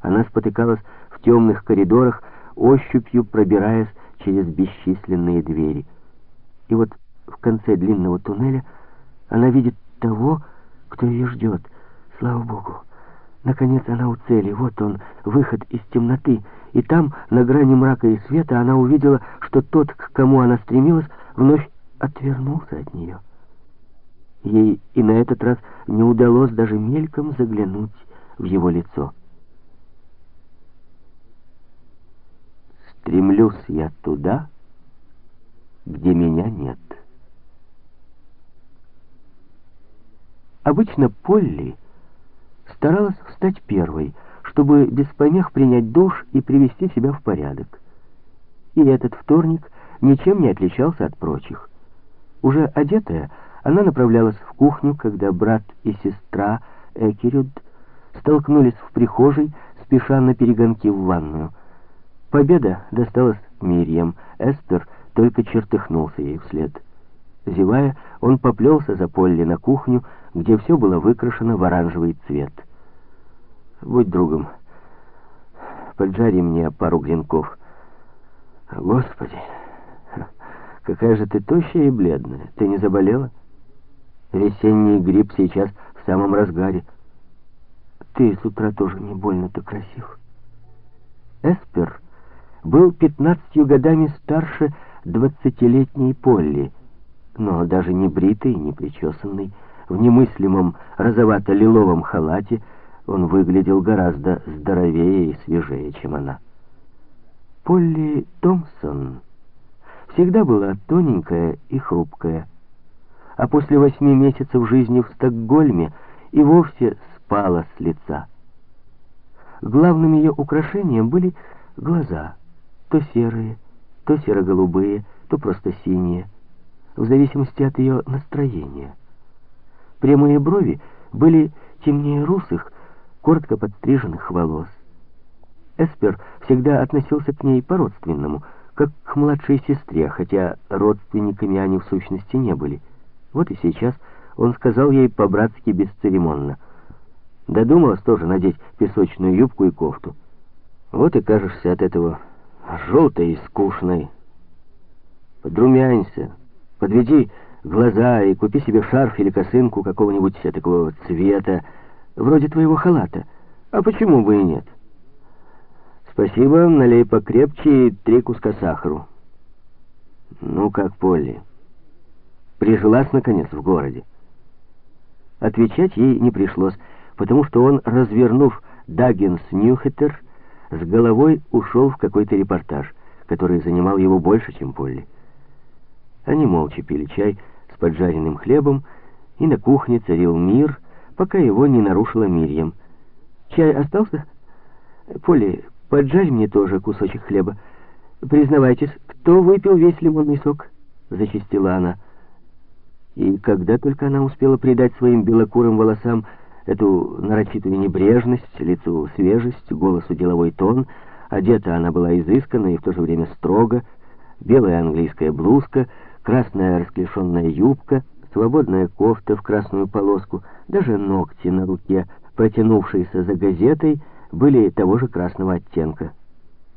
Она спотыкалась в темных коридорах, ощупью пробираясь через бесчисленные двери. И вот в конце длинного туннеля она видит того, кто ее ждет. Слава Богу! Наконец она у цели. Вот он, выход из темноты. И там, на грани мрака и света, она увидела, что тот, к кому она стремилась, вновь отвернулся от нее. Ей и на этот раз не удалось даже мельком заглянуть в его лицо. Стремлюсь я туда, где меня нет. Обычно Полли старалась встать первой, чтобы без помех принять душ и привести себя в порядок. И этот вторник ничем не отличался от прочих. Уже одетая, она направлялась в кухню, когда брат и сестра Экерюд столкнулись в прихожей, спеша на перегонки в ванную. Победа досталась Мирьям. Эстер только чертыхнулся ей вслед. Зевая, он поплелся за Полли на кухню, где все было выкрашено в оранжевый цвет. «Будь другом, поджари мне пару гренков». «Господи, какая же ты тощая и бледная. Ты не заболела? Весенний грипп сейчас в самом разгаре. Ты с утра тоже не больно-то красив». Эспер был пятнадцатью годами старше двадцатилетней Полли, но даже не бритый, не причесанный, в немыслимом розовато-лиловом халате он выглядел гораздо здоровее и свежее, чем она. Полли Томпсон всегда была тоненькая и хрупкая, а после восьми месяцев жизни в Стокгольме и вовсе спала с лица. Главным ее украшением были глаза, то серые, то серо-голубые, то просто синие, в зависимости от ее настроения. Прямые брови были темнее русых, коротко подстриженных волос. Эспер всегда относился к ней по-родственному, как к младшей сестре, хотя родственниками они в сущности не были. Вот и сейчас он сказал ей по-братски бесцеремонно. Додумалась тоже надеть песочную юбку и кофту. Вот и кажешься от этого желтой и скучной. Подрумянься, подведи глаза и купи себе шарф или косынку какого-нибудь такого цвета, вроде твоего халата. А почему бы и нет? Спасибо, налей покрепче три куска сахару. Ну как, Полли, прижилась, наконец, в городе? Отвечать ей не пришлось, потому что он, развернув Даггинс Ньюхеттер, с головой ушел в какой-то репортаж, который занимал его больше, чем Полли. Они молча пили чай с поджаренным хлебом, и на кухне царил мир, пока его не нарушила Мирьям. «Чай остался? Полли, поджарь мне тоже кусочек хлеба. Признавайтесь, кто выпил весь лимонный сок?» — зачастила она. И когда только она успела придать своим белокурым волосам эту нарочитую небрежность, лицу свежесть, голосу деловой тон, одета она была изысканно и в то же время строго, белая английская блузка — красная расклешенная юбка, свободная кофта в красную полоску, даже ногти на руке, протянувшиеся за газетой, были того же красного оттенка.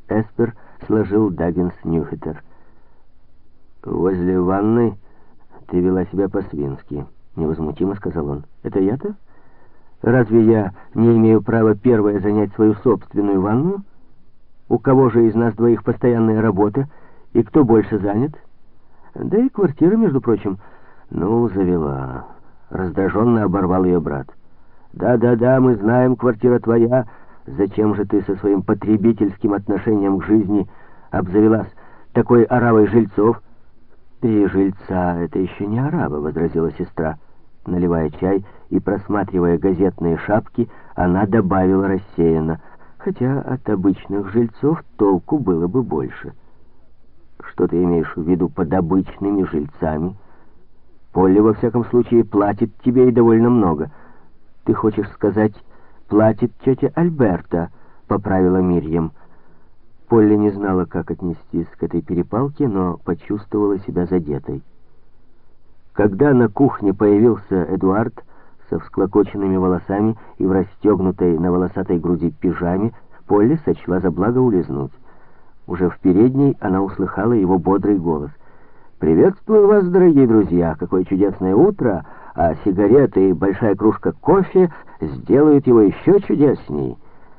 Эспер сложил Даггинс Нюхетер. «Возле ванны ты вела себя по-свински», — невозмутимо сказал он. «Это я-то? Разве я не имею права первое занять свою собственную ванную? У кого же из нас двоих постоянная работа, и кто больше занят?» Да и квартира, между прочим, ну, завела. Раздраженно оборвал ее брат. Да-да-да, мы знаем, квартира твоя. Зачем же ты со своим потребительским отношением к жизни обзавелась такой оравой жильцов? Три жильца — это еще не арабы, возразила сестра. Наливая чай и просматривая газетные шапки, она добавила рассеянно, хотя от обычных жильцов толку было бы больше. Что ты имеешь в виду под обычными жильцами? Полли, во всяком случае, платит тебе и довольно много. Ты хочешь сказать, платит тетя Альберта, поправила Мирьям. Полли не знала, как отнестись к этой перепалке, но почувствовала себя задетой. Когда на кухне появился Эдуард со всклокоченными волосами и в расстегнутой на волосатой груди пижаме, Полли сочла за благо улизнуть. Уже в передней она услыхала его бодрый голос. «Приветствую вас, дорогие друзья! Какое чудесное утро! А сигареты и большая кружка кофе сделают его еще чудесней!»